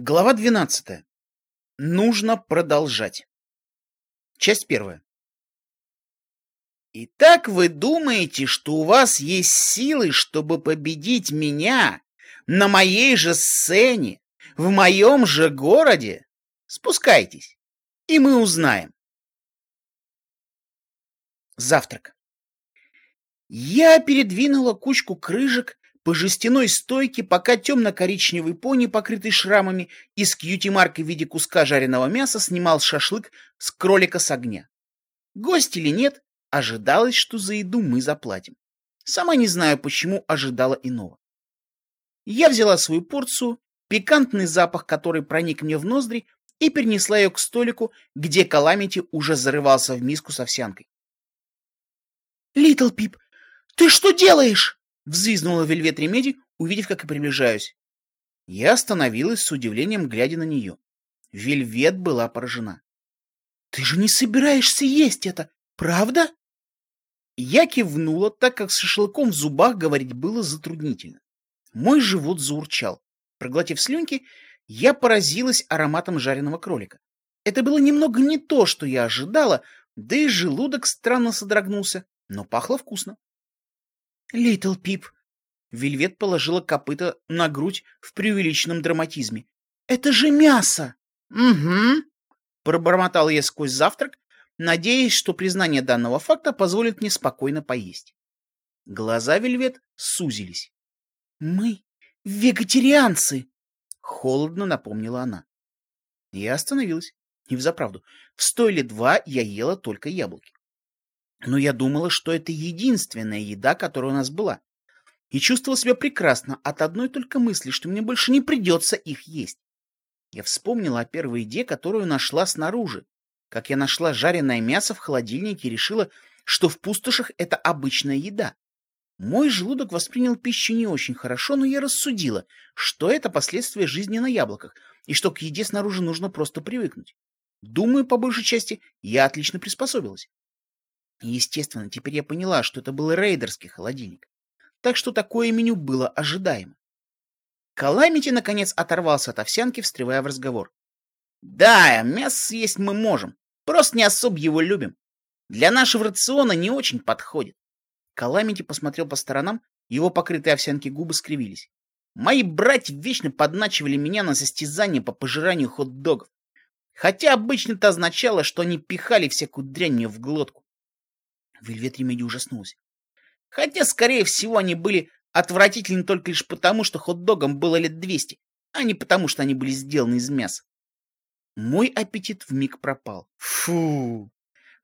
Глава 12. Нужно продолжать. Часть первая. Итак, вы думаете, что у вас есть силы, чтобы победить меня на моей же сцене, в моем же городе? Спускайтесь, и мы узнаем. Завтрак. Я передвинула кучку крыжек по жестяной стойке, пока темно-коричневый пони, покрытый шрамами, и с кьюти-маркой в виде куска жареного мяса снимал шашлык с кролика с огня. Гость или нет, ожидалось, что за еду мы заплатим. Сама не знаю, почему ожидала иного. Я взяла свою порцию, пикантный запах, который проник мне в ноздри, и перенесла ее к столику, где Каламити уже зарывался в миску с овсянкой. «Литл Пип, ты что делаешь?» Взвизгнула Вельвет Ремеди, увидев, как я приближаюсь. Я остановилась с удивлением, глядя на нее. Вельвет была поражена. — Ты же не собираешься есть это, правда? Я кивнула, так как с шашлыком в зубах говорить было затруднительно. Мой живот заурчал. Проглотив слюнки, я поразилась ароматом жареного кролика. Это было немного не то, что я ожидала, да и желудок странно содрогнулся, но пахло вкусно. Литл Пип. Вельвет положила копыта на грудь в преувеличенном драматизме. Это же мясо! Угу. Пробормотал я сквозь завтрак, надеясь, что признание данного факта позволит мне спокойно поесть. Глаза Вельвет сузились. Мы вегетарианцы, холодно напомнила она. Я остановилась. И взаправду, в стойле два я ела только яблоки. Но я думала, что это единственная еда, которая у нас была. И чувствовала себя прекрасно от одной только мысли, что мне больше не придется их есть. Я вспомнила о первой еде, которую нашла снаружи. Как я нашла жареное мясо в холодильнике и решила, что в пустошах это обычная еда. Мой желудок воспринял пищу не очень хорошо, но я рассудила, что это последствия жизни на яблоках, и что к еде снаружи нужно просто привыкнуть. Думаю, по большей части, я отлично приспособилась. Естественно, теперь я поняла, что это был рейдерский холодильник. Так что такое меню было ожидаемо. Каламити, наконец, оторвался от овсянки, встревая в разговор. «Да, мясо съесть мы можем, просто не особо его любим. Для нашего рациона не очень подходит». Каламити посмотрел по сторонам, его покрытые овсянки губы скривились. «Мои братья вечно подначивали меня на состязание по пожиранию хот-догов. Хотя обычно это означало, что они пихали всякую дрянь мне в глотку. Вельвет Ремеди ужаснулась. Хотя, скорее всего, они были отвратительны только лишь потому, что хот-догам было лет двести, а не потому, что они были сделаны из мяса. Мой аппетит вмиг пропал. Фу!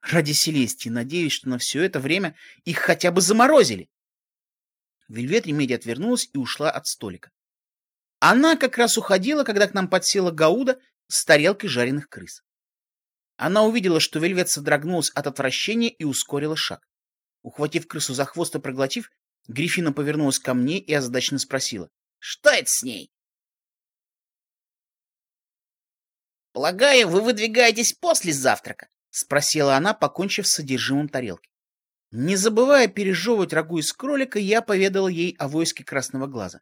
Ради Селестии надеюсь, что на все это время их хотя бы заморозили. Вельвет Ремеди отвернулась и ушла от столика. Она как раз уходила, когда к нам подсела Гауда с тарелкой жареных крыс. Она увидела, что Вельвет содрогнулась от отвращения и ускорила шаг. Ухватив крысу за хвост и проглотив, Гриффина повернулась ко мне и озадаченно спросила. — Что это с ней? — Полагаю, вы выдвигаетесь после завтрака? — спросила она, покончив с содержимым тарелки. Не забывая пережевывать рагу из кролика, я поведала ей о войске Красного Глаза.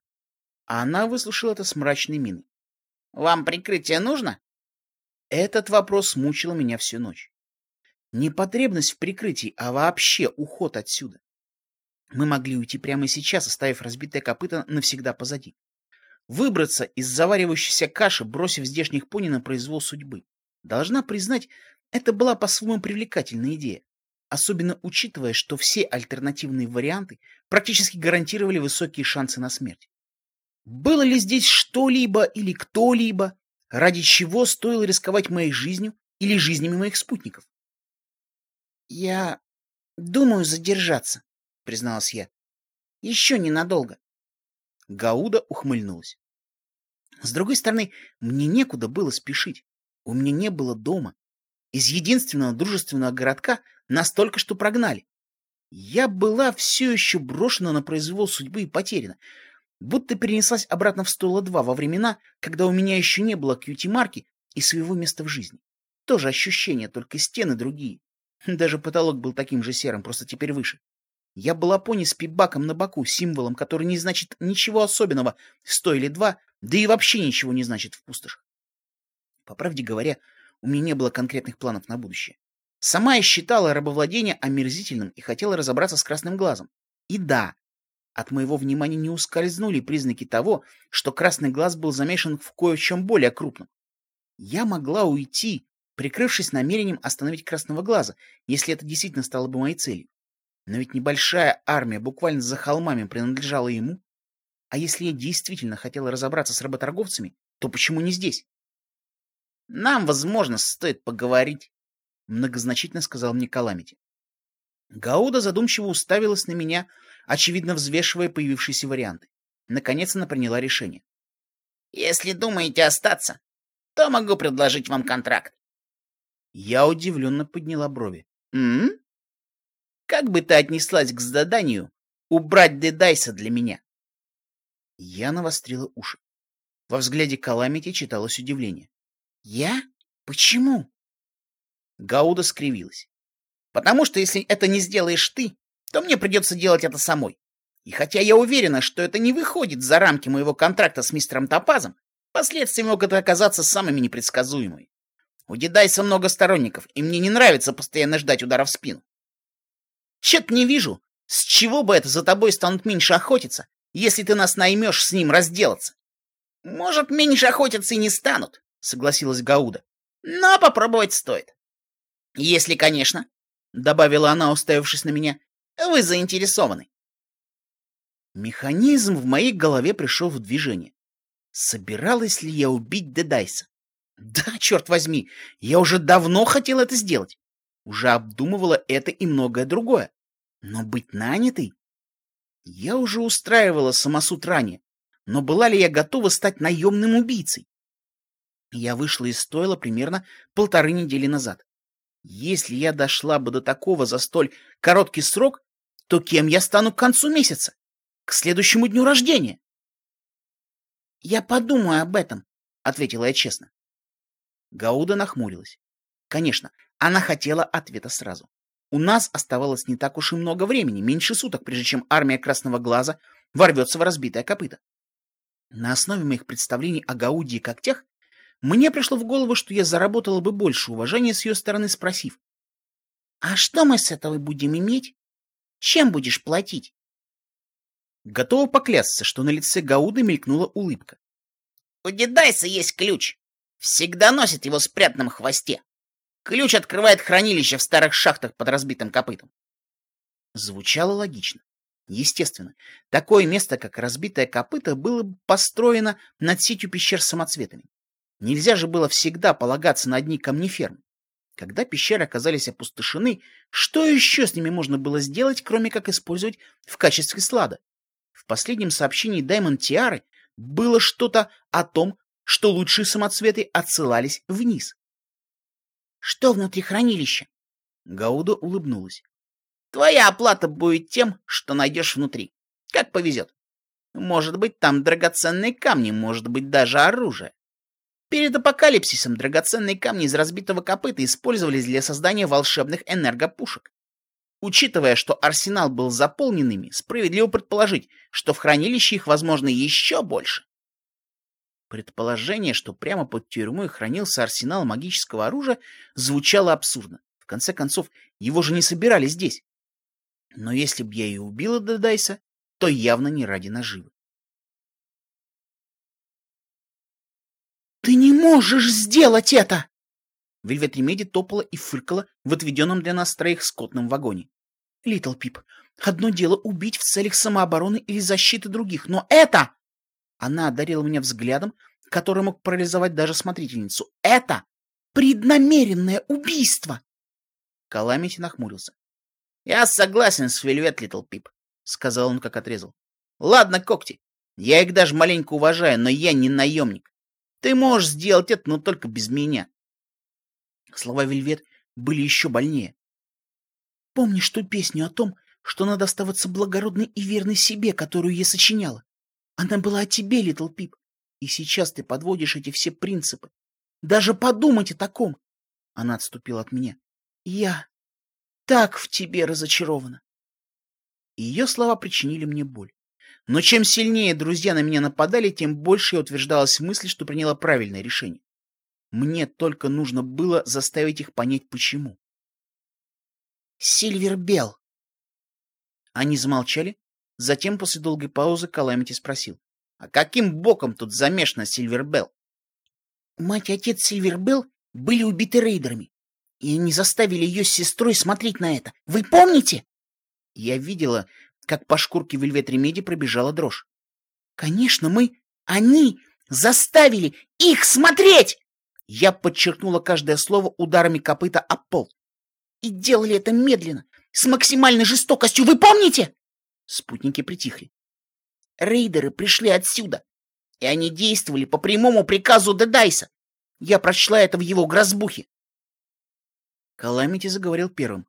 А она выслушала это с мрачной миной. — Вам прикрытие нужно? Этот вопрос мучил меня всю ночь. Не потребность в прикрытии, а вообще уход отсюда. Мы могли уйти прямо сейчас, оставив разбитое копыто навсегда позади. Выбраться из заваривающейся каши, бросив здешних пони на произвол судьбы. Должна признать, это была по-своему привлекательная идея. Особенно учитывая, что все альтернативные варианты практически гарантировали высокие шансы на смерть. Было ли здесь что-либо или кто-либо, Ради чего стоило рисковать моей жизнью или жизнями моих спутников? Я думаю задержаться, призналась я. Еще ненадолго. Гауда ухмыльнулась. С другой стороны, мне некуда было спешить. У меня не было дома. Из единственного дружественного городка нас только что прогнали. Я была все еще брошена на произвол судьбы и потеряна будто перенеслась обратно в стойло 2 во времена, когда у меня еще не было кьюти-марки и своего места в жизни. Тоже ощущение, только стены другие. Даже потолок был таким же серым, просто теперь выше. Я была пони с пибаком на боку, символом, который не значит ничего особенного в стойле 2, Да и вообще ничего не значит в пустошах. По правде говоря, у меня не было конкретных планов на будущее. Сама я считала рабовладение омерзительным и хотела разобраться с красным глазом. И да, от моего внимания не ускользнули признаки того, что красный глаз был замешан в кое в чем более крупном. Я могла уйти, прикрывшись намерением остановить красного глаза, если это действительно стало бы моей целью. Но ведь небольшая армия буквально за холмами принадлежала ему. А если я действительно хотела разобраться с работорговцами, то почему не здесь? Нам, возможно, стоит поговорить, многозначительно сказал мне Каламити. Гауда задумчиво уставилась на меня, очевидно взвешивая появившиеся варианты. Наконец она приняла решение. «Если думаете остаться, то могу предложить вам контракт». Я удивленно подняла брови. «М? Как бы ты отнеслась к заданию убрать Дедайса для меня?» Я навострила уши. Во взгляде Каламити читалось удивление. «Я? Почему?» Гауда скривилась. «Потому что если это не сделаешь ты, то мне придется делать это самой. И хотя я уверена, что это не выходит за рамки моего контракта с мистером Топазом, последствия могут оказаться самыми непредсказуемыми. У Дедайса много сторонников, и мне не нравится постоянно ждать удара в спину. Чет не вижу, с чего бы это за тобой станут меньше охотиться, если ты нас наймешь с ним разделаться. Может, меньше охотиться и не станут, согласилась Гауда. Но попробовать стоит. Если, конечно, добавила она, уставившись на меня, вы заинтересованы. Механизм в моей голове пришел в движение. Собиралась ли я убить Дедайса? Да, черт возьми, я уже давно хотел это сделать. Уже обдумывала это и многое другое. Но быть нанятой? Я уже устраивала самосуд ранее, но была ли я готова стать наемным убийцей? Я вышла из стойла примерно полторы недели назад. Если я дошла бы до такого за столь короткий срок, то кем я стану к концу месяца? К следующему дню рождения? Я подумаю об этом, ответила я честно. Гауда нахмурилась. Конечно, она хотела ответа сразу. У нас оставалось не так уж и много времени, меньше суток, прежде чем армия Красного Глаза ворвется в разбитое копыто. На основе моих представлений о Гауде и когтях мне пришло в голову, что я заработала бы больше уважения с ее стороны, спросив, «А что мы с этого будем иметь? Чем будешь платить?» Готова поклясться, что на лице Гауды мелькнула улыбка. «У Дедайса есть ключ. Всегда носит его в спрятанном хвосте. Ключ открывает хранилище в старых шахтах под разбитым копытом». Звучало логично. Естественно, такое место, как разбитое копыто, было бы построено над сетью пещер самоцветами. Нельзя же было всегда полагаться на одни камнефермы. Когда пещеры оказались опустошены, что еще с ними можно было сделать, кроме как использовать в качестве слада? В последнем сообщении Даймон Тиары было что-то о том, что лучшие самоцветы отсылались вниз. «Что внутри хранилища?» Гауда улыбнулась. «Твоя оплата будет тем, что найдешь внутри. Как повезет. Может быть, там драгоценные камни, может быть, даже оружие. Перед апокалипсисом драгоценные камни из разбитого копыта использовались для создания волшебных энергопушек. Учитывая, что арсенал был заполнен ими, справедливо предположить, что в хранилище их, возможно, еще больше. Предположение, что прямо под тюрьмой хранился арсенал магического оружия, звучало абсурдно. В конце концов, его же не собирали здесь. Но если б я и убила Дедайса, то явно не ради наживы. «Ты не можешь сделать это!» Вельвет Ремеди топала и фыркала в отведенном для нас троих скотном вагоне. «Литл Пип, одно дело убить в целях самообороны или защиты других, но это...» Она одарила меня взглядом, который мог парализовать даже смотрительницу. «Это преднамеренное убийство!» Каламити нахмурился. «Я согласен с Вельвет, Литл Пип», — сказал он, как отрезал. «Ладно, когти, я их даже маленько уважаю, но я не наемник. Ты можешь сделать это, но только без меня. Слова Вельвет были еще больнее. Помнишь ту песню о том, что надо оставаться благородной и верной себе, которую я сочиняла? Она была о тебе, Литл Пип. И сейчас ты подводишь эти все принципы. Даже подумать о таком. Она отступила от меня. Я так в тебе разочарована. Ее слова причинили мне боль. Но чем сильнее друзья на меня нападали, тем больше я утверждалась в мысли, что приняла правильное решение. Мне только нужно было заставить их понять, почему. Сильвербел. Они замолчали. Затем, после долгой паузы, Каламити спросил. А каким боком тут замешана Сильвербел? Мать и отец Сильвербел были убиты рейдерами, и они заставили ее с сестрой смотреть на это. Вы помните? Я видела, как по шкурке Вельвет Ремеди пробежала дрожь. Конечно, мы... Они заставили их смотреть! Я подчеркнула каждое слово ударами копыта о пол. И делали это медленно, с максимальной жестокостью, вы помните? Спутники притихли. Рейдеры пришли отсюда, и они действовали по прямому приказу Дедайса. Я прочла это в его грозбухе. Каламити заговорил первым.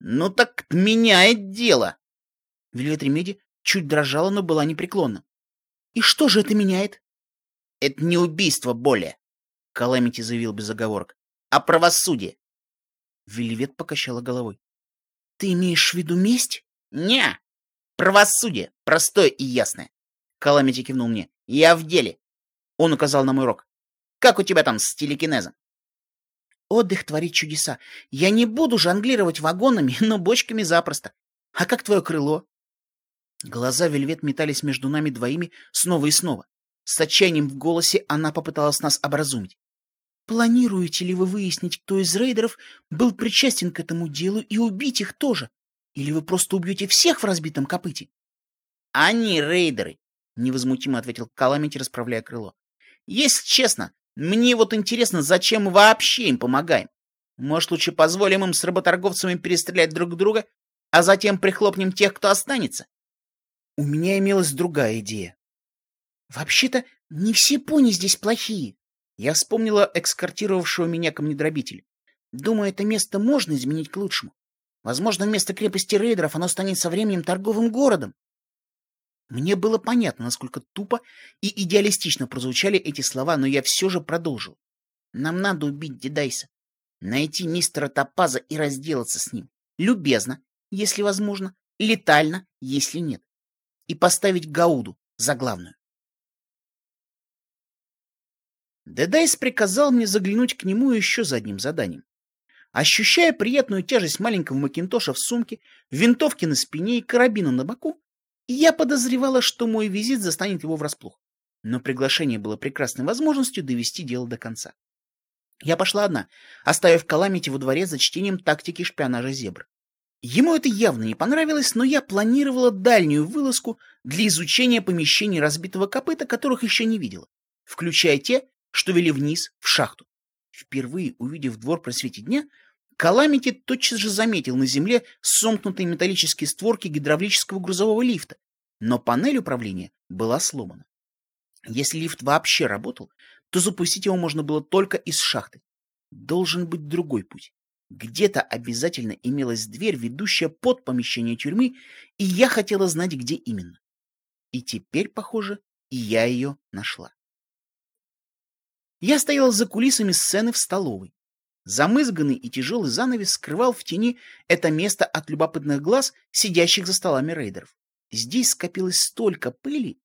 «Ну так меняет дело!» Вельвет Ремеди чуть дрожала, но была непреклонна. «И что же это меняет?» «Это не убийство более», — Каламити заявил без оговорок, — «а правосудие». Вельвет покачала головой. «Ты имеешь в виду месть?» «Не, правосудие, простое и ясное». Каламити кивнул мне. «Я в деле». Он указал на мой рог. «Как у тебя там с телекинезом?» Отдых творит чудеса. Я не буду жонглировать вагонами, но бочками запросто. А как твое крыло? Глаза Вельвет метались между нами двоими снова и снова. С отчаянием в голосе она попыталась нас образумить. Планируете ли вы выяснить, кто из рейдеров был причастен к этому делу и убить их тоже? Или вы просто убьете всех в разбитом копыте? Они рейдеры, невозмутимо ответил Каламити, расправляя крыло. Если честно, мне вот интересно, зачем мы вообще им помогаем? Может, лучше позволим им с работорговцами перестрелять друг друга, а затем прихлопнем тех, кто останется? У меня имелась другая идея. Вообще-то, не все пони здесь плохие. Я вспомнила экскортировавшего меня камнедробителя. Думаю, это место можно изменить к лучшему. Возможно, вместо крепости рейдеров оно станет со временем торговым городом. Мне было понятно, насколько тупо и идеалистично прозвучали эти слова, но я все же продолжил. Нам надо убить Дедайса, найти мистера Топаза и разделаться с ним. Любезно, если возможно, летально, если нет. И поставить Гауду за главную. Дедайс приказал мне заглянуть к нему еще за одним заданием. Ощущая приятную тяжесть маленького Макинтоша в сумке, винтовки на спине и карабина на боку, я подозревала, что мой визит застанет его врасплох. Но приглашение было прекрасной возможностью довести дело до конца. Я пошла одна, оставив Каламити во дворе за чтением тактики шпионажа зебр. Ему это явно не понравилось, но я планировала дальнюю вылазку для изучения помещений разбитого копыта, которых еще не видела, включая те, что вели вниз, в шахту. Впервые увидев двор при свете дня, Каламити тотчас же заметил на земле сомкнутые металлические створки гидравлического грузового лифта, но панель управления была сломана. Если лифт вообще работал, то запустить его можно было только из шахты. Должен быть другой путь. Где-то обязательно имелась дверь, ведущая под помещение тюрьмы, и я хотела знать, где именно. И теперь, похоже, я ее нашла. Я стояла за кулисами сцены в столовой. Замызганный и тяжелый занавес скрывал в тени это место от любопытных глаз, сидящих за столами рейдеров. Здесь скопилось столько пыли,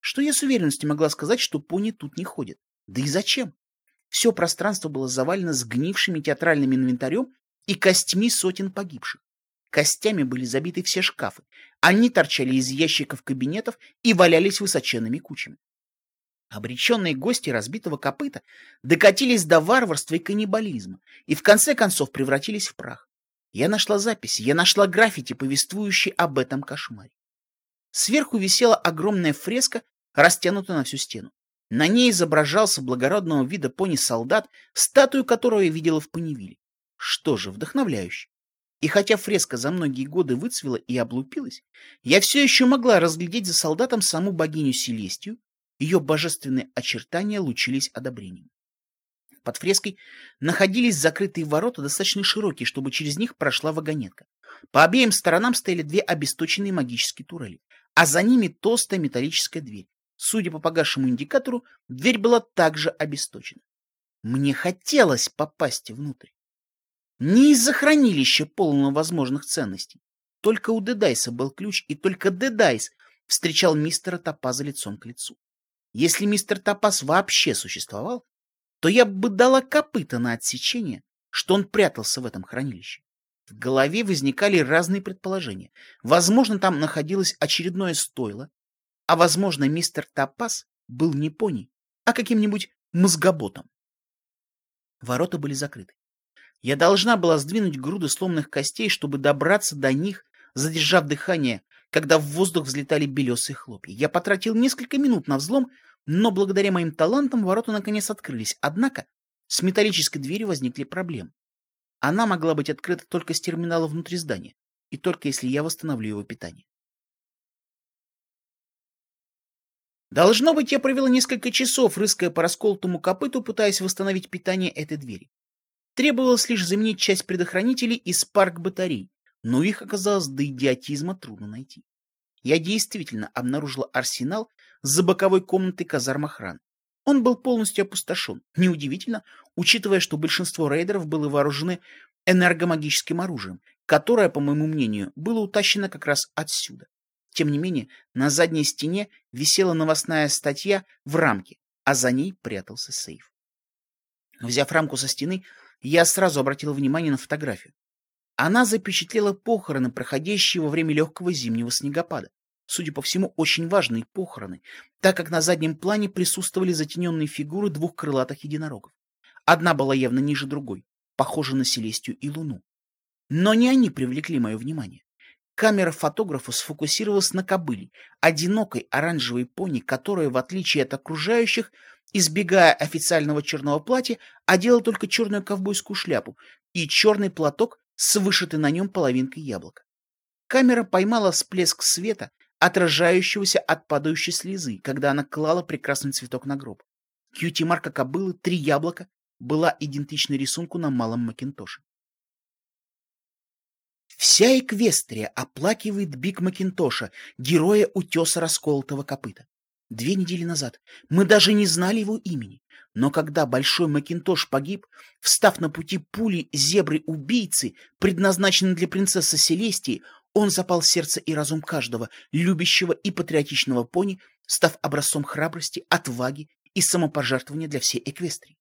что я с уверенностью могла сказать, что пони тут не ходят. Да и зачем? Все пространство было завалено сгнившими театральным инвентарем и костьми сотен погибших. Костями были забиты все шкафы. Они торчали из ящиков кабинетов и валялись высоченными кучами. Обреченные гости разбитого копыта докатились до варварства и каннибализма и в конце концов превратились в прах. Я нашла записи, я нашла граффити, повествующие об этом кошмаре. Сверху висела огромная фреска, растянутая на всю стену. На ней изображался благородного вида пони-солдат, статую которого я видела в Паневиле. Что же, вдохновляюще. И хотя фреска за многие годы выцвела и облупилась, я все еще могла разглядеть за солдатом саму богиню Селестию, ее божественные очертания лучились одобрением. Под фреской находились закрытые ворота, достаточно широкие, чтобы через них прошла вагонетка. По обеим сторонам стояли две обесточенные магические турели, а за ними толстая металлическая дверь. Судя по погасшему индикатору, дверь была также обесточена. Мне хотелось попасть внутрь. Не из-за хранилища полного возможных ценностей. Только у Дедайса был ключ, и только Дедайс встречал мистера Топаза лицом к лицу. Если мистер Топаз вообще существовал, то я бы дала копыта на отсечение, что он прятался в этом хранилище. В голове возникали разные предположения. Возможно, там находилось очередное стойло, а возможно, мистер Топаз был не пони, а каким-нибудь мозгоботом. Ворота были закрыты. Я должна была сдвинуть груды сломанных костей, чтобы добраться до них, задержав дыхание, когда в воздух взлетали белесые хлопья. Я потратил несколько минут на взлом, но благодаря моим талантам ворота наконец открылись. Однако с металлической дверью возникли проблемы. Она могла быть открыта только с терминала внутри здания, и только если я восстановлю его питание. Должно быть, я провела несколько часов, рыская по расколотому копыту, пытаясь восстановить питание этой двери. Требовалось лишь заменить часть предохранителей и спарк батарей, но их оказалось до идиотизма трудно найти. Я действительно обнаружила арсенал за боковой комнатой казарм охраны. Он был полностью опустошен. Неудивительно, учитывая, что большинство рейдеров были вооружены энергомагическим оружием, которое, по моему мнению, было утащено как раз отсюда. Тем не менее, на задней стене висела новостная статья в рамке, а за ней прятался сейф. Взяв рамку со стены, я сразу обратил внимание на фотографию. Она запечатлела похороны, проходящие во время легкого зимнего снегопада. Судя по всему, очень важные похороны, так как на заднем плане присутствовали затененные фигуры двух крылатых единорогов. Одна была явно ниже другой, похожа на Селестию и Луну. Но не они привлекли мое внимание. Камера фотографа сфокусировалась на кобыле, одинокой оранжевой пони, которая, в отличие от окружающих, избегая официального черного платья, одела только черную ковбойскую шляпу и черный платок с вышитой на нем половинкой яблока. Камера поймала всплеск света, отражающегося от падающей слезы, когда она клала прекрасный цветок на гроб. Кьюти-марка кобылы «Три яблока» была идентична рисунку на малом Макинтоше. Вся Эквестрия оплакивает Биг Макинтоша, героя утеса расколотого копыта. Две недели назад мы даже не знали его имени. Но когда Большой Макинтош погиб, встав на пути пули зебры-убийцы, предназначенной для принцессы Селестии, он запал в сердце и разум каждого, любящего и патриотичного пони, став образцом храбрости, отваги и самопожертвования для всей Эквестрии.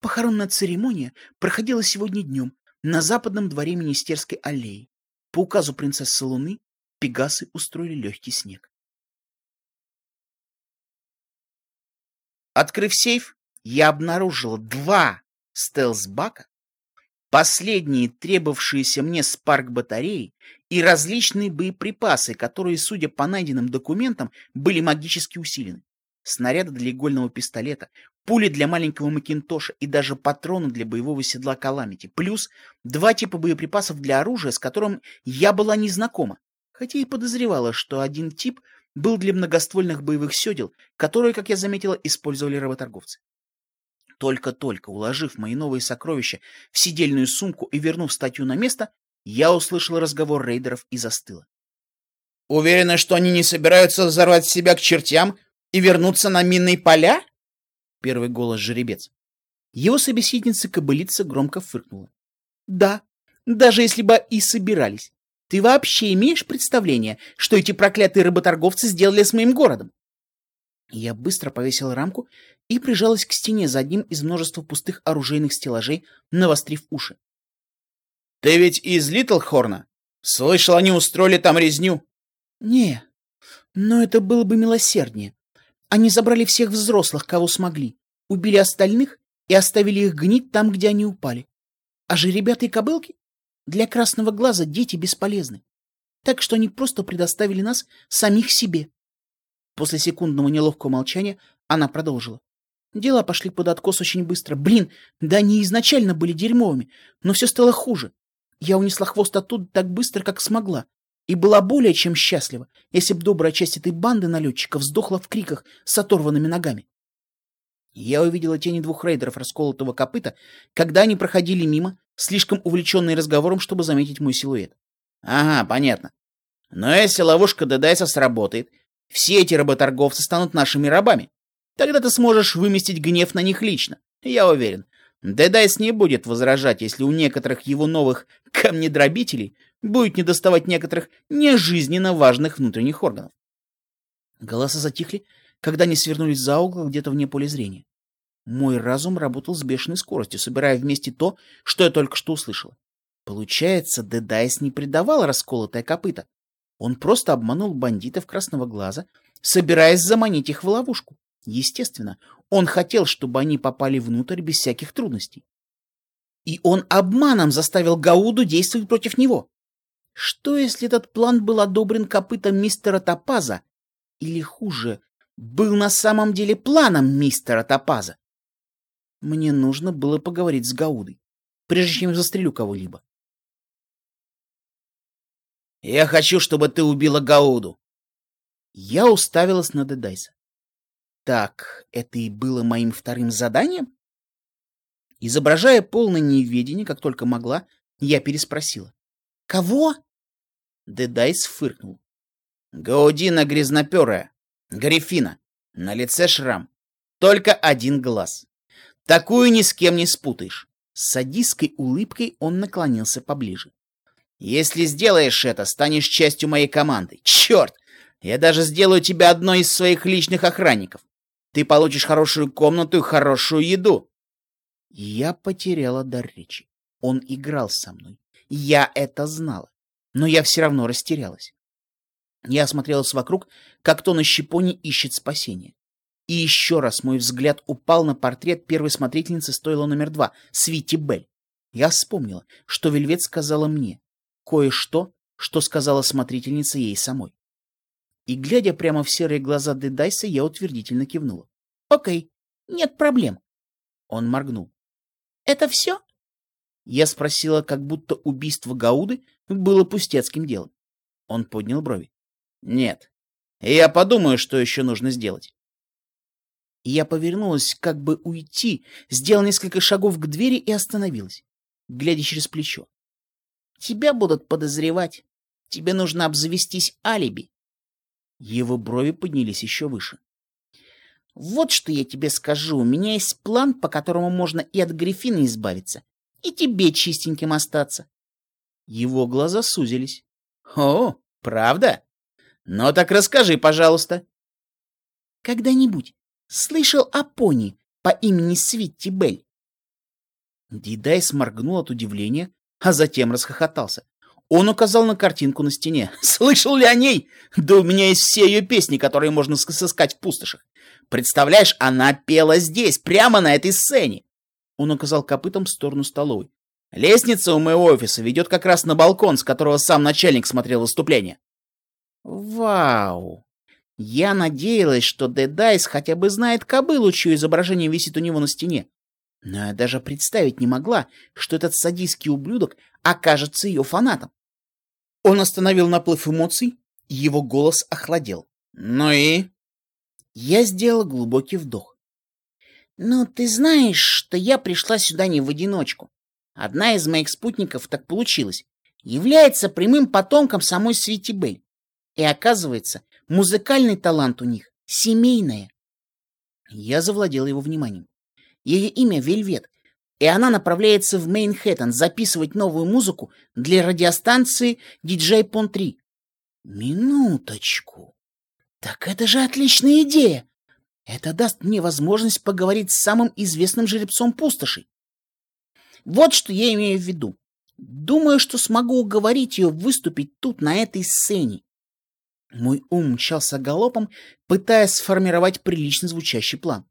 Похоронная церемония проходила сегодня днем на западном дворе Министерской аллеи. По указу принцессы Луны пегасы устроили легкий снег. Открыв сейф, я обнаружил два стелс-бака, последние требовавшиеся мне спарк-батареи и различные боеприпасы, которые, судя по найденным документам, были магически усилены. Снаряды для игольного пистолета, пули для маленького Макинтоша и даже патроны для боевого седла Каламити, плюс два типа боеприпасов для оружия, с которым я была незнакома, хотя и подозревала, что один тип — был для многоствольных боевых седел, которые, как я заметила, использовали работорговцы. Только-только уложив мои новые сокровища в сидельную сумку и вернув статью на место, я услышал разговор рейдеров и застыла. «Уверены, что они не собираются взорвать себя к чертям и вернуться на минные поля?» Первый голос жеребец. Его собеседница-кобылица громко фыркнула. «Да, даже если бы и собирались. Ты вообще имеешь представление, что эти проклятые работорговцы сделали с моим городом? Я быстро повесила рамку и прижалась к стене за одним из множества пустых оружейных стеллажей, навострив уши. — Ты ведь из Литлхорна? Слышал, они устроили там резню. — Не, но это было бы милосерднее. Они забрали всех взрослых, кого смогли, убили остальных и оставили их гнить там, где они упали. А же ребята и кобылки для красного глаза дети бесполезны. Так что они просто предоставили нас самих себе. После секундного неловкого молчания она продолжила. Дела пошли под откос очень быстро. Блин, да они изначально были дерьмовыми, но все стало хуже. Я унесла хвост оттуда так быстро, как смогла, и была более чем счастлива, если б добрая часть этой банды налетчиков сдохла в криках с оторванными ногами. Я увидела тени двух рейдеров расколотого копыта, когда они проходили мимо, слишком увлеченные разговором, чтобы заметить мой силуэт. Ага, понятно. Но если ловушка Дедайса сработает, все эти работорговцы станут нашими рабами. Тогда ты сможешь выместить гнев на них лично. Я уверен. Дедайс не будет возражать, если у некоторых его новых камнедробителей будет недоставать некоторых нежизненно важных внутренних органов. Голоса затихли, когда они свернулись за угол где-то вне поля зрения. Мой разум работал с бешеной скоростью, собирая вместе то, что я только что услышала. Получается, Дедайс не предавал расколотое копыто. Он просто обманул бандитов Красного Глаза, собираясь заманить их в ловушку. Естественно, он хотел, чтобы они попали внутрь без всяких трудностей. И он обманом заставил Гауду действовать против него. Что, если этот план был одобрен копытом мистера Топаза? Или хуже, был на самом деле планом мистера Топаза? Мне нужно было поговорить с Гаудой, прежде чем застрелю кого-либо. «Я хочу, чтобы ты убила Гауду!» Я уставилась на Дедайса. Так, это и было моим вторым заданием? Изображая полное неведение, как только могла, я переспросила. «Кого?» Дедайс фыркнул. «Гаудина грязноперая, Грифина, на лице шрам, только один глаз. Такую ни с кем не спутаешь». С садистской улыбкой он наклонился поближе. «Если сделаешь это, станешь частью моей команды. Черт! Я даже сделаю тебя одной из своих личных охранников. Ты получишь хорошую комнату и хорошую еду. Я потеряла дар речи. Он играл со мной. Я это знала. Но я все равно растерялась. Я осмотрелась вокруг, как то на щепоне ищет спасение. И еще раз мой взгляд упал на портрет первой смотрительницы стойла номер два, Свити Бель. Я вспомнила, что Вельвет сказала мне. Кое-что, что сказала смотрительница ей самой. И, глядя прямо в серые глаза Дедайса, я утвердительно кивнула. «Окей, нет проблем». Он моргнул. Это все? Я спросила, как будто убийство Гауды было пустецким делом. Он поднял брови. Нет. Я подумаю, что еще нужно сделать. Я повернулась, как бы уйти, сделала несколько шагов к двери и остановилась, глядя через плечо. Тебя будут подозревать. Тебе нужно обзавестись алиби. Его брови поднялись еще выше. Вот что я тебе скажу. У меня есть план, по которому можно и от Гриффина избавиться, и тебе чистеньким остаться. Его глаза сузились. О, правда? Ну так расскажи, пожалуйста. Когда-нибудь слышал о пони по имени Свитти Бель? Дидай сморгнул от удивления, а затем расхохотался. Он указал на картинку на стене. «Слышал ли о ней? Да у меня есть все ее песни, которые можно сыскать в пустошах. Представляешь, она пела здесь, прямо на этой сцене!» Он указал копытом в сторону столовой. «Лестница у моего офиса ведет как раз на балкон, с которого сам начальник смотрел выступление». «Вау! Я надеялась, что Дедайс хотя бы знает кобылу, чье изображение висит у него на стене. Но я даже представить не могла, что этот садистский ублюдок окажется ее фанатом. Он остановил наплыв эмоций, его голос охладел. «Ну и?» Я сделала глубокий вдох. «Ну, ты знаешь, что я пришла сюда не в одиночку. Одна из моих спутников, так получилось, является прямым потомком самой Свети Бель. И оказывается, музыкальный талант у них семейная. Я завладела его вниманием. Ее имя Вельвет, и она направляется в Мейнхэттен записывать новую музыку для радиостанции DJ Pon 3. Минуточку. Так это же отличная идея! Это даст мне возможность поговорить с самым известным жеребцом пустоши. Вот что я имею в виду. Думаю, что смогу уговорить ее выступить тут, на этой сцене. Мой ум мчался галопом, пытаясь сформировать прилично звучащий план.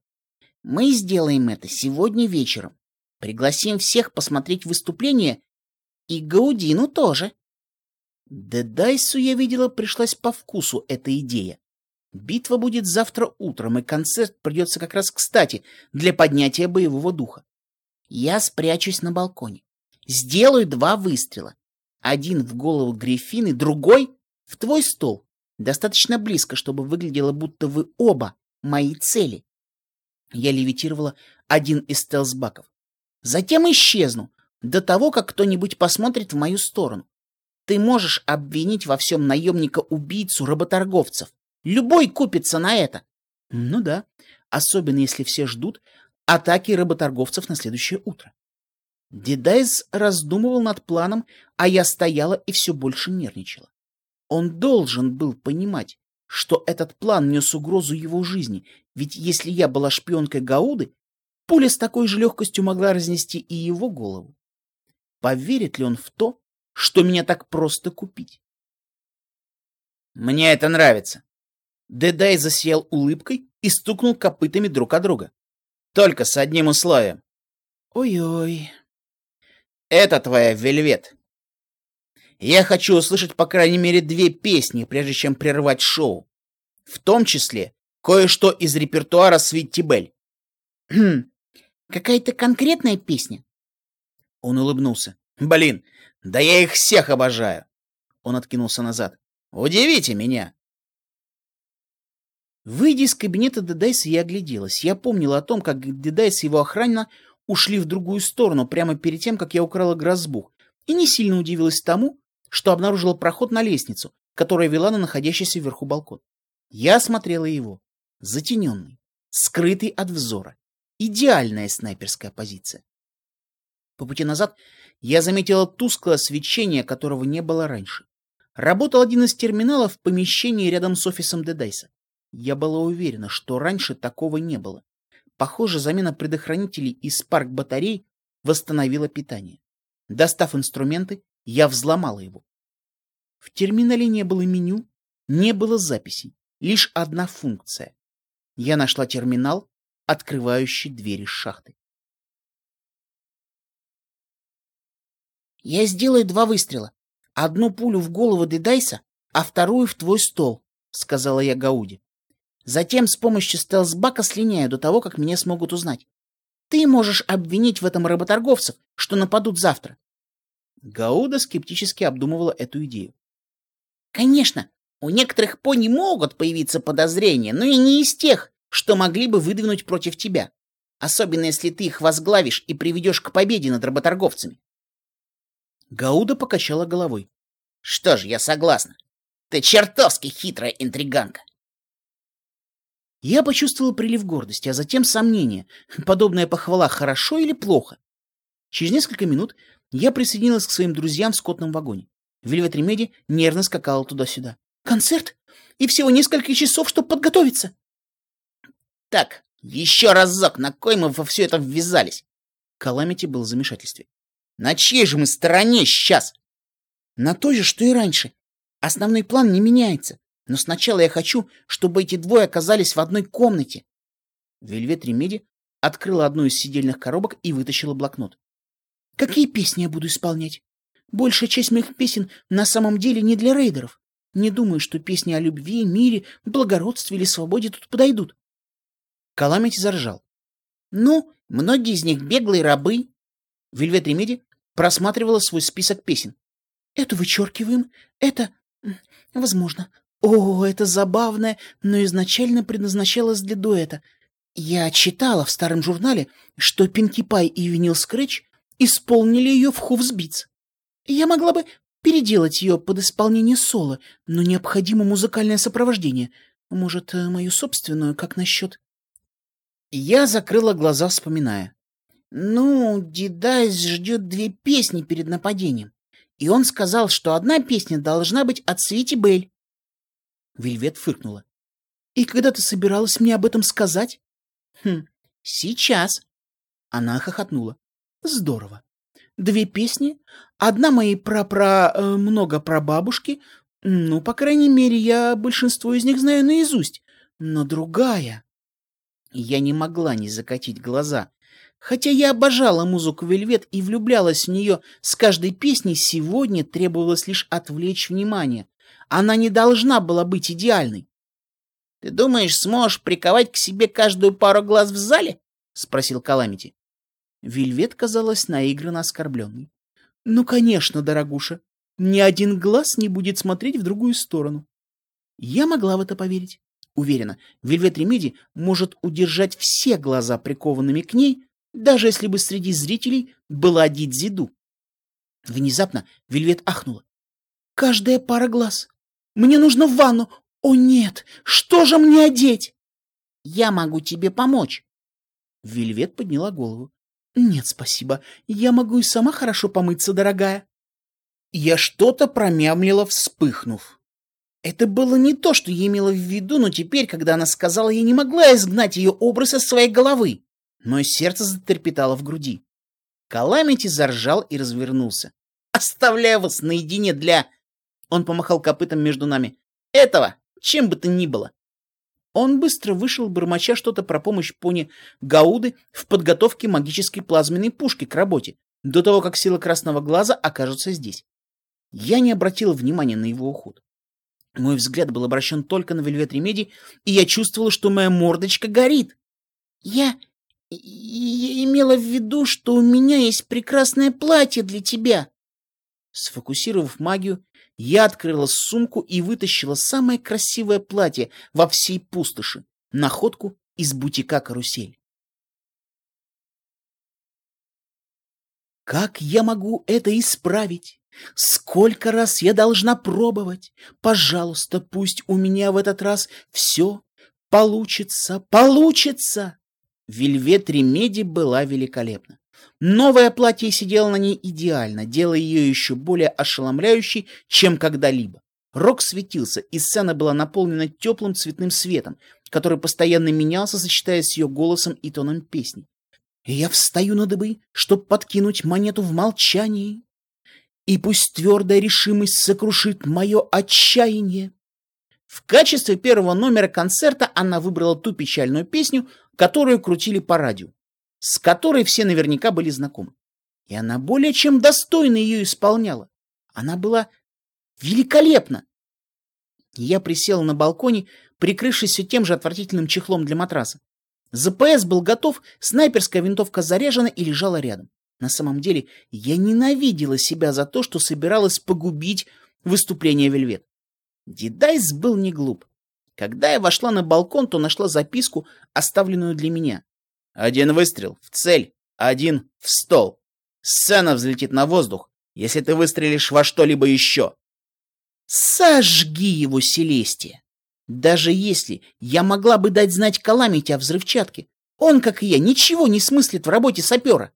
Мы сделаем это сегодня вечером. Пригласим всех посмотреть выступление и Гаудину тоже. Дедайсу, я видела, пришлась по вкусу эта идея. Битва будет завтра утром, и концерт придется как раз кстати для поднятия боевого духа. Я спрячусь на балконе. Сделаю два выстрела. Один в голову Гриффины, другой в твой стол. Достаточно близко, чтобы выглядело, будто вы оба мои цели. Я левитировала один из стелсбаков. Затем исчезну, до того, как кто-нибудь посмотрит в мою сторону. Ты можешь обвинить во всем наемника-убийцу работорговцев. Любой купится на это. Ну да, особенно если все ждут атаки работорговцев на следующее утро. Дедайз раздумывал над планом, а я стояла и все больше нервничала. Он должен был понимать, что этот план нес угрозу его жизни, ведь если я была шпионкой Гауды, пуля с такой же легкостью могла разнести и его голову. Поверит ли он в то, что меня так просто купить? Мне это нравится. Дедай засиял улыбкой и стукнул копытами друг от друга. Только с одним условием. Ой-ой. Эта твоя Вельвет. Я хочу услышать по крайней мере две песни, прежде чем прервать шоу. В том числе кое-что из репертуара Свитти Белль. Хм, какая-то конкретная песня? Он улыбнулся. Блин, да я их всех обожаю. Он откинулся назад. Удивите меня. Выйдя из кабинета Дедайса, я огляделась. Я помнила о том, как Дедайс и его охрана ушли в другую сторону прямо перед тем, как я украла грозбух, и не сильно удивилась тому, что обнаружила проход на лестницу, которая вела на находящийся вверху балкон. Я осмотрела его. Затененный, скрытый от взора. Идеальная снайперская позиция. По пути назад я заметила тусклое свечение, которого не было раньше. Работал один из терминалов в помещении рядом с офисом Дедайса. Я была уверена, что раньше такого не было. Похоже, замена предохранителей и спарк-батарей восстановила питание. Достав инструменты, я взломала его. В терминале не было меню, не было записей, лишь одна функция. Я нашла терминал, открывающий двери шахты. «Я сделаю два выстрела. Одну пулю в голову Дедайса, а вторую в твой стол», — сказала я Гауди. «Затем с помощью стелсбака слиняю до того, как меня смогут узнать. Ты можешь обвинить в этом работорговцев, что нападут завтра. Гауда скептически обдумывала эту идею. Конечно, у некоторых пони могут появиться подозрения, но и не из тех, что могли бы выдвинуть против тебя. Особенно если ты их возглавишь и приведешь к победе над работорговцами. Гауда покачала головой. Что ж, я согласна. Ты чертовски хитрая интриганка. Я почувствовал прилив гордости, а затем сомнения. Подобная похвала хорошо или плохо? Через несколько минут я присоединилась к своим друзьям в скотном вагоне. Вельвет Ремеди нервно скакала туда-сюда. «Концерт? И всего несколько часов, чтобы подготовиться!» «Так, еще разок, на кой мы во все это ввязались?» Каламити был в замешательстве. «На чьей же мы стороне сейчас?» «На той же, что и раньше. Основной план не меняется. Но сначала я хочу, чтобы эти двое оказались в одной комнате». Вельвет Ремеди открыла одну из сидельных коробок и вытащила блокнот. Какие песни я буду исполнять? Большая часть моих песен на самом деле не для рейдеров. Не думаю, что песни о любви, мире, благородстве или свободе тут подойдут. Каламити заржал. Ну, многие из них беглые рабы. Вельвет Ремеди просматривала свой список песен. Это вычеркиваем, это... Возможно. О, это забавное, но изначально предназначалось для дуэта. Я читала в старом журнале, что Пинки Пай и Винил Скретч исполнили ее в Хувсбиц. Я могла бы переделать ее под исполнение соло, но необходимо музыкальное сопровождение. Может, э, мою собственную, как насчет... Я закрыла глаза, вспоминая. Ну, Дидайс ждет две песни перед нападением. И он сказал, что одна песня должна быть от Свити Белль. Вельвет фыркнула. И когда ты собиралась мне об этом сказать? Хм, сейчас. Она хохотнула. Здорово. Две песни, одна моей про-про... Э, много про бабушки, ну, по крайней мере, я большинство из них знаю наизусть, но другая... Я не могла не закатить глаза. Хотя я обожала музыку Вельвет и влюблялась в нее, с каждой песней сегодня требовалось лишь отвлечь внимание. Она не должна была быть идеальной. — Ты думаешь, сможешь приковать к себе каждую пару глаз в зале? — спросил Каламити. Вельвет казалась наигранно оскорбленной. «Ну, конечно, дорогуша, ни один глаз не будет смотреть в другую сторону». Я могла в это поверить. Уверена, Вельвет Ремеди может удержать все глаза прикованными к ней, даже если бы среди зрителей была Дидзиду. Внезапно Вельвет ахнула. «Каждая пара глаз! Мне нужно в ванну! О нет! Что же мне одеть?» «Я могу тебе помочь!» Вельвет подняла голову. «Нет, спасибо. Я могу и сама хорошо помыться, дорогая». Я что-то промямлила, вспыхнув. Это было не то, что я имела в виду, но теперь, когда она сказала, я не могла изгнать ее образ из своей головы. Мое сердце затрепетало в груди. Каламити заржал и развернулся. «Оставляю вас наедине для...» Он помахал копытом между нами. «Этого, чем бы то ни было». Он быстро вышел, бормоча что-то про помощь пони Гауды в подготовке магической плазменной пушки к работе, до того, как сила красного глаза окажется здесь. Я не обратил внимания на его уход. Мой взгляд был обращен только на Вельвет Ремеди, и я чувствовала, что моя мордочка горит. Я... я имела в виду, что у меня есть прекрасное платье для тебя. Сфокусировав магию, я открыла сумку и вытащила самое красивое платье во всей пустоши, находку из бутика «Карусель». Как я могу это исправить? Сколько раз я должна пробовать? Пожалуйста, пусть у меня в этот раз все получится, получится. Вельвет Ремеди была великолепна. Новое платье сидело на ней идеально, делая ее еще более ошеломляющей, чем когда-либо. Рок светился, и сцена была наполнена теплым цветным светом, который постоянно менялся, сочетаясь с ее голосом и тоном песни я встаю на дыбы, чтоб подкинуть монету в молчании, и пусть твердая решимость сокрушит мое отчаяние. В качестве первого номера концерта она выбрала ту печальную песню, которую крутили по радио, с которой все наверняка были знакомы. И она более чем достойно ее исполняла. Она была великолепна. Я присел на балконе, прикрывшись тем же отвратительным чехлом для матраса. ЗПС был готов, снайперская винтовка заряжена и лежала рядом. На самом деле, я ненавидела себя за то, что собиралась погубить выступление Вельвет. Дедайс был не глуп. Когда я вошла на балкон, то нашла записку, оставленную для меня. Один выстрел в цель, один в стол. Сцена взлетит на воздух, если ты выстрелишь во что-либо еще. Сожги его, Селестия! Даже если я могла бы дать знать Каламити о взрывчатке, он, как и я, ничего не смыслит в работе сапера.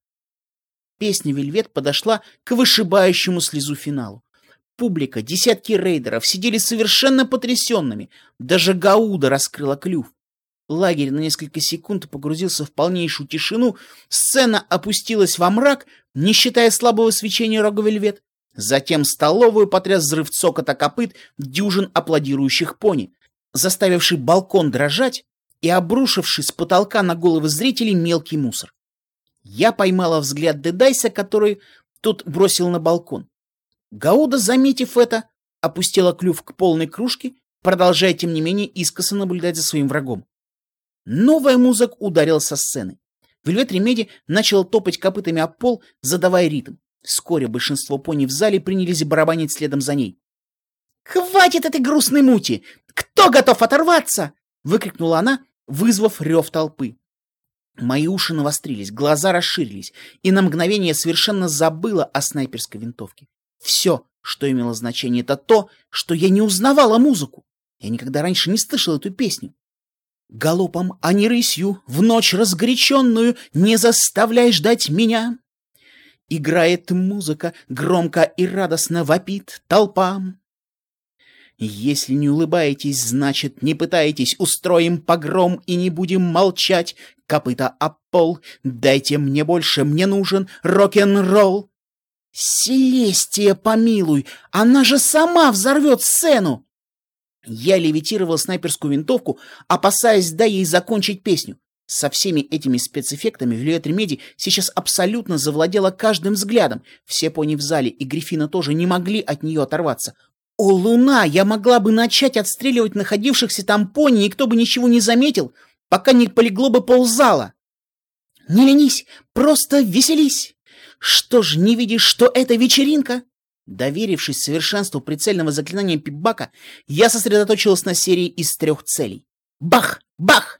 Песня «Вельвет» подошла к вышибающему слезу финалу. Публика, десятки рейдеров сидели совершенно потрясенными. Даже Гауда раскрыла клюв. Лагерь на несколько секунд погрузился в полнейшую тишину, сцена опустилась во мрак, не считая слабого свечения рога Вельвет. Затем столовую потряс взрыв цокота копыт дюжин аплодирующих пони заставивший балкон дрожать и обрушивший с потолка на головы зрителей мелкий мусор. Я поймала взгляд Дедайса, который тот бросил на балкон. Гауда, заметив это, опустила клюв к полной кружке, продолжая, тем не менее, искоса наблюдать за своим врагом. Новая музыка ударила со сцены. Вельвет Ремеди начал топать копытами об пол, задавая ритм. Вскоре большинство пони в зале принялись барабанить следом за ней. «Хватит этой грустной мути! Кто готов оторваться?» — выкрикнула она, вызвав рев толпы. Мои уши навострились, глаза расширились, и на мгновение совершенно забыла о снайперской винтовке. Все, что имело значение, это то, что я не узнавала музыку. Я никогда раньше не слышал эту песню. Галопом, а не рысью, в ночь разгоряченную, не заставляй ждать меня. Играет музыка, громко и радостно вопит толпам. Если не улыбаетесь, значит, не пытаетесь, устроим погром и не будем молчать. Копыта об пол, дайте мне больше, мне нужен рок-н-ролл. Селестия, помилуй, она же сама взорвет сцену. Я левитировал снайперскую винтовку, опасаясь дай ей закончить песню. Со всеми этими спецэффектами Вильет Ремеди сейчас абсолютно завладела каждым взглядом. Все пони в зале и Гриффина тоже не могли от нее оторваться. О, луна, я могла бы начать отстреливать находившихся там пони, и никто бы ничего не заметил, пока не полегло бы ползала. Не ленись, просто веселись. Что ж, не видишь, что это вечеринка? Доверившись совершенству прицельного заклинания Пипбака, я сосредоточилась на серии из трех целей. Бах! Бах!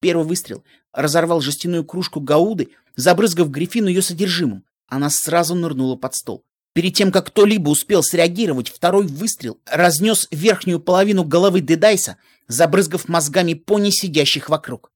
Первый выстрел разорвал жестяную кружку Гауды, забрызгав Грифину ее содержимым. Она сразу нырнула под стол. Перед тем, как кто-либо успел среагировать, второй выстрел разнес верхнюю половину головы Дедайса, забрызгав мозгами пони, сидящих вокруг.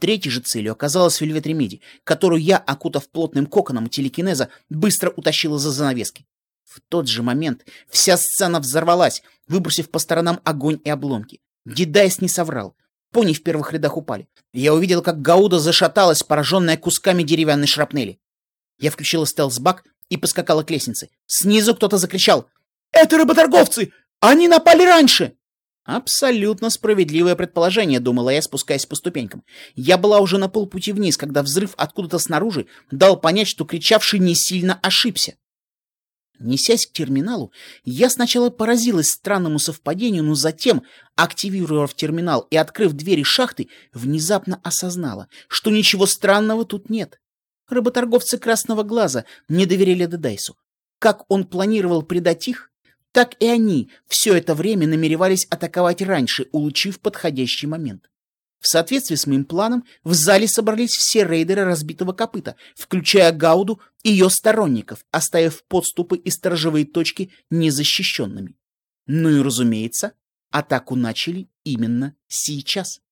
Третьей же целью оказалась Вельвет Ремеди, которую я, окутав плотным коконом телекинеза, быстро утащила за занавески. В тот же момент вся сцена взорвалась, выбросив по сторонам огонь и обломки. Дедайс не соврал. Пони в первых рядах упали. Я увидел, как Гауда зашаталась, пораженная кусками деревянной шрапнели. Я включила стелс-бак и поскакала к лестнице. Снизу кто-то закричал. «Это работорговцы! Они напали раньше!» Абсолютно справедливое предположение, думала я, спускаясь по ступенькам. Я была уже на полпути вниз, когда взрыв откуда-то снаружи дал понять, что кричавший не сильно ошибся. Несясь к терминалу, я сначала поразилась странному совпадению, но затем, активировав терминал и открыв двери шахты, внезапно осознала, что ничего странного тут нет. Работорговцы Красного Глаза не доверяли Дедайсу. Как он планировал предать их, так и они все это время намеревались атаковать раньше, улучив подходящий момент. В соответствии с моим планом, в зале собрались все рейдеры разбитого копыта, включая Гауду и ее сторонников, оставив подступы и сторожевые точки незащищенными. Ну и разумеется, атаку начали именно сейчас.